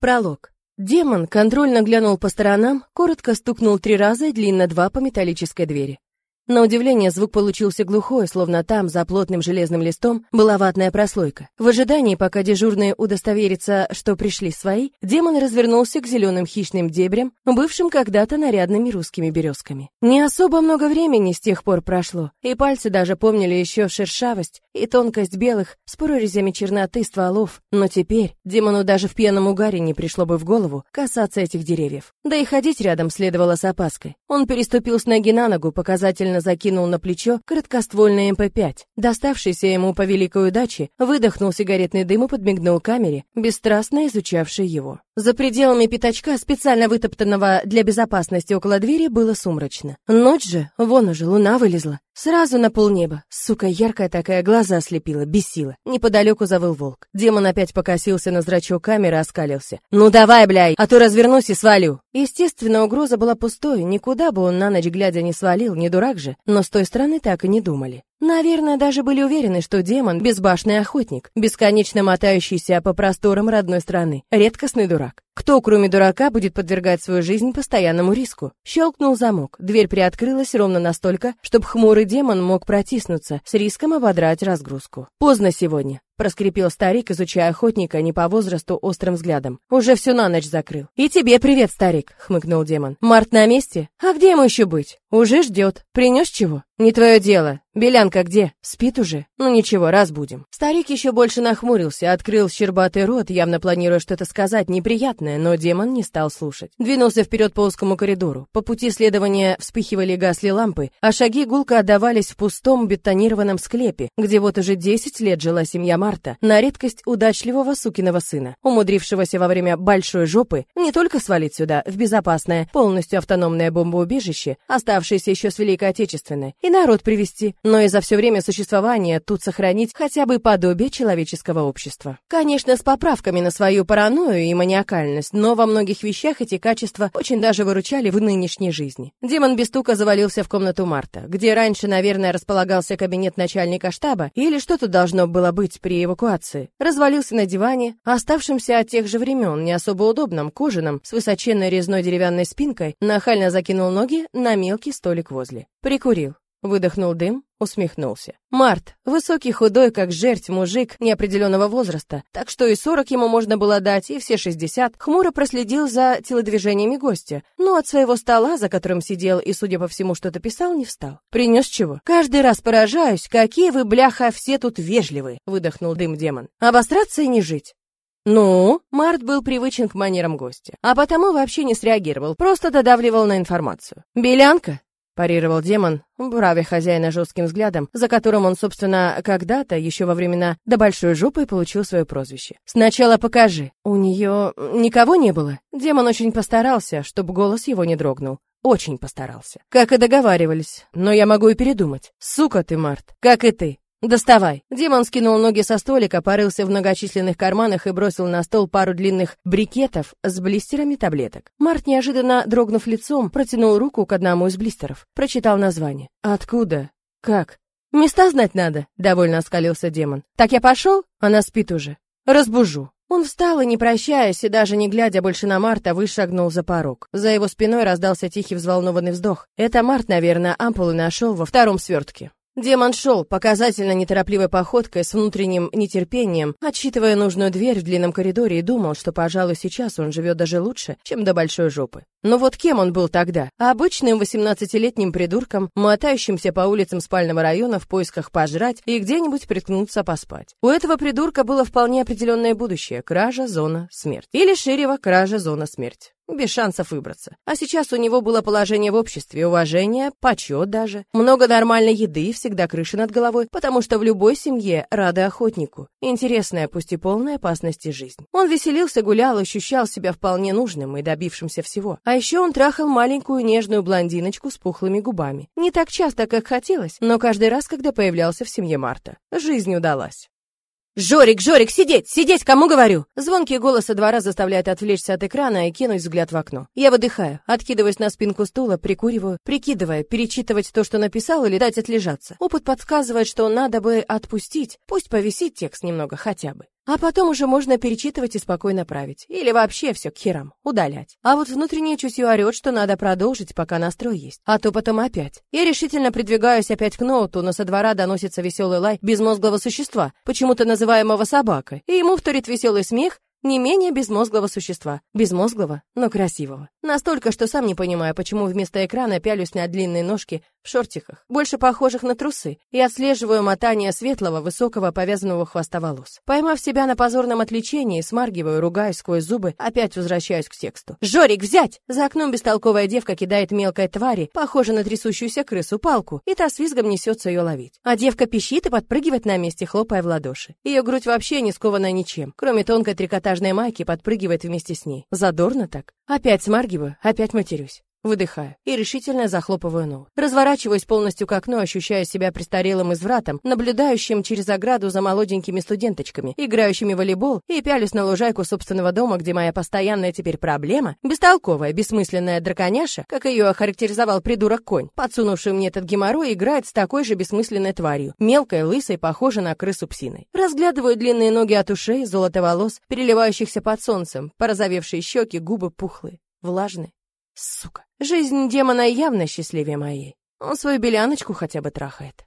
Пролог. Демон контрольно глянул по сторонам, коротко стукнул три раза и длинно два по металлической двери. На удивление, звук получился глухой, словно там, за плотным железным листом, была ватная прослойка. В ожидании, пока дежурные удостоверятся, что пришли свои, демон развернулся к зеленым хищным дебрям, бывшим когда-то нарядными русскими березками. Не особо много времени с тех пор прошло, и пальцы даже помнили еще шершавость и тонкость белых с прорезями черноты стволов, но теперь демону даже в пьяном угаре не пришло бы в голову касаться этих деревьев. Да и ходить рядом следовало с опаской. Он переступил с ноги на ногу, показательно закинул на плечо короткоствольный МП-5. Доставшийся ему по великой удаче, выдохнул сигаретный дым и подмигнул камере, бесстрастно изучавшей его. За пределами пятачка, специально вытоптанного для безопасности около двери, было сумрачно. Ночь же, вон уже луна вылезла. Сразу на полнеба. Сука, яркая такая, глаза ослепила, бесила. Неподалеку завыл волк. Демон опять покосился на зрачок камеры, оскалился. «Ну давай, бляй, а то развернусь и свалю!» Естественно, угроза была пустой, никуда бы он на ночь глядя не свалил, не дурак же. Но с той стороны так и не думали. Наверное, даже были уверены, что демон — безбашенный охотник, бесконечно мотающийся по просторам родной страны, редкостный дурак. Кто, кроме дурака, будет подвергать свою жизнь постоянному риску? Щелкнул замок, дверь приоткрылась ровно настолько, чтобы хмурый демон мог протиснуться, с риском ободрать разгрузку. Поздно сегодня проскрипел старик, изучая охотника не по возрасту острым взглядом. Уже всю на ночь закрыл. И тебе привет, старик, хмыкнул демон. Март на месте? А где ему еще быть? Уже ждет. Принес чего? Не твое дело. Белянка где? Спит уже? Ну ничего, разбудим. Старик еще больше нахмурился, открыл щербатый рот, явно планируя что-то сказать неприятное, но демон не стал слушать. Двинулся вперед по узкому коридору. По пути следования вспыхивали гасли лампы, а шаги гулко отдавались в пустом бетонированном склепе, где вот уже 10 лет жила семья Марта, на редкость удачливого сукиного сына, умудрившегося во время большой жопы не только свалить сюда, в безопасное, полностью автономное бомбоубежище, оставшееся еще с Великой Отечественной, и народ привести, но и за все время существования тут сохранить хотя бы подобие человеческого общества. Конечно, с поправками на свою паранойю и маниакальность, но во многих вещах эти качества очень даже выручали в нынешней жизни. Демон без стука завалился в комнату Марта, где раньше, наверное, располагался кабинет начальника штаба, или что тут должно было быть при эвакуации. Развалился на диване, оставшемся от тех же времен, не особо удобном, кожаном, с высоченной резной деревянной спинкой, нахально закинул ноги на мелкий столик возле. Прикурил. Выдохнул дым, усмехнулся. Март, высокий, худой, как жерть мужик неопределенного возраста, так что и сорок ему можно было дать, и все шестьдесят, хмуро проследил за телодвижениями гостя, но от своего стола, за которым сидел и, судя по всему, что-то писал, не встал. Принес чего? Каждый раз поражаюсь, какие вы, бляха, все тут вежливые, выдохнул дым демон. Обостраться и не жить. Ну, Март был привычен к манерам гостя, а потому вообще не среагировал, просто додавливал на информацию. «Белянка?» Парировал демон, бравя хозяина жестким взглядом, за которым он, собственно, когда-то, еще во времена до большой жопы, получил свое прозвище. «Сначала покажи. У нее никого не было?» Демон очень постарался, чтобы голос его не дрогнул. Очень постарался. Как и договаривались. Но я могу и передумать. Сука ты, Март. Как и ты. «Доставай!» Демон скинул ноги со столика, порылся в многочисленных карманах и бросил на стол пару длинных брикетов с блистерами таблеток. Март, неожиданно дрогнув лицом, протянул руку к одному из блистеров. Прочитал название. «Откуда? Как?» «Места знать надо», — довольно оскалился демон. «Так я пошел? Она спит уже. Разбужу». Он встал и, не прощаясь, и даже не глядя больше на Марта, вышагнул за порог. За его спиной раздался тихий взволнованный вздох. Это Март, наверное, ампулы нашел во втором свертке. Демон шел показательно неторопливой походкой с внутренним нетерпением, отсчитывая нужную дверь в длинном коридоре и думал, что, пожалуй, сейчас он живет даже лучше, чем до большой жопы. Но вот кем он был тогда? Обычным восемнадцатилетним придурком, мотающимся по улицам спального района в поисках пожрать и где-нибудь приткнуться поспать. У этого придурка было вполне определенное будущее – кража, зона, смерть. Или ширево кража, зона, смерть без шансов выбраться. А сейчас у него было положение в обществе, уважение, почет даже. Много нормальной еды, всегда крыша над головой, потому что в любой семье рады охотнику. Интересная, пусть и полная опасности жизнь. Он веселился, гулял, ощущал себя вполне нужным и добившимся всего. А еще он трахал маленькую нежную блондиночку с пухлыми губами. Не так часто, как хотелось, но каждый раз, когда появлялся в семье Марта. Жизнь удалась. «Жорик, Жорик, сидеть! Сидеть, кому говорю!» Звонкий голос со двора заставляет отвлечься от экрана и кинуть взгляд в окно. Я выдыхаю, откидываясь на спинку стула, прикуриваю, прикидывая, перечитывать то, что написал, или дать отлежаться. Опыт подсказывает, что надо бы отпустить, пусть повисит текст немного хотя бы. А потом уже можно перечитывать и спокойно править. Или вообще все к херам, удалять. А вот внутреннее чутье орет, что надо продолжить, пока настрой есть. А то потом опять. Я решительно придвигаюсь опять к ноуту, но со двора доносится веселый лай безмозглого существа, почему-то называемого собакой. И ему вторит веселый смех, не менее безмозглого существа. Безмозглого, но красивого. Настолько, что сам не понимаю, почему вместо экрана пялюсь на длинные ножки в шортиках, больше похожих на трусы, и отслеживаю мотание светлого, высокого, повязанного хвоста волос. Поймав себя на позорном отвлечении, смаргиваю, ругаюсь сквозь зубы, опять возвращаюсь к тексту. «Жорик, взять!» За окном бестолковая девка кидает мелкой твари, похожей на трясущуюся крысу, палку, и та с визгом несется ее ловить. А девка пищит и подпрыгивает на месте, хлопая в ладоши. Ее грудь вообще не скована ничем, кроме тонкой трикотажной майки, подпрыгивает вместе с ней. Задорно так. Опять смаргиваю, опять матерюсь. Выдыхаю и решительно захлопываю ноут. Разворачиваюсь полностью к окну, ощущая себя престарелым извратом, наблюдающим через ограду за молоденькими студенточками, играющими в волейбол, и пялюсь на лужайку собственного дома, где моя постоянная теперь проблема, бестолковая, бессмысленная драконяша, как ее охарактеризовал придурок-конь, подсунувший мне этот геморрой, играет с такой же бессмысленной тварью, мелкой, лысой, похожей на крысу псиной. Разглядываю длинные ноги от ушей, золото волос, переливающихся под солнцем, порозовевшие щеки, губы пухлые, влажные. Сука. Жизнь демона явно счастливее моей. Он свою беляночку хотя бы трахает.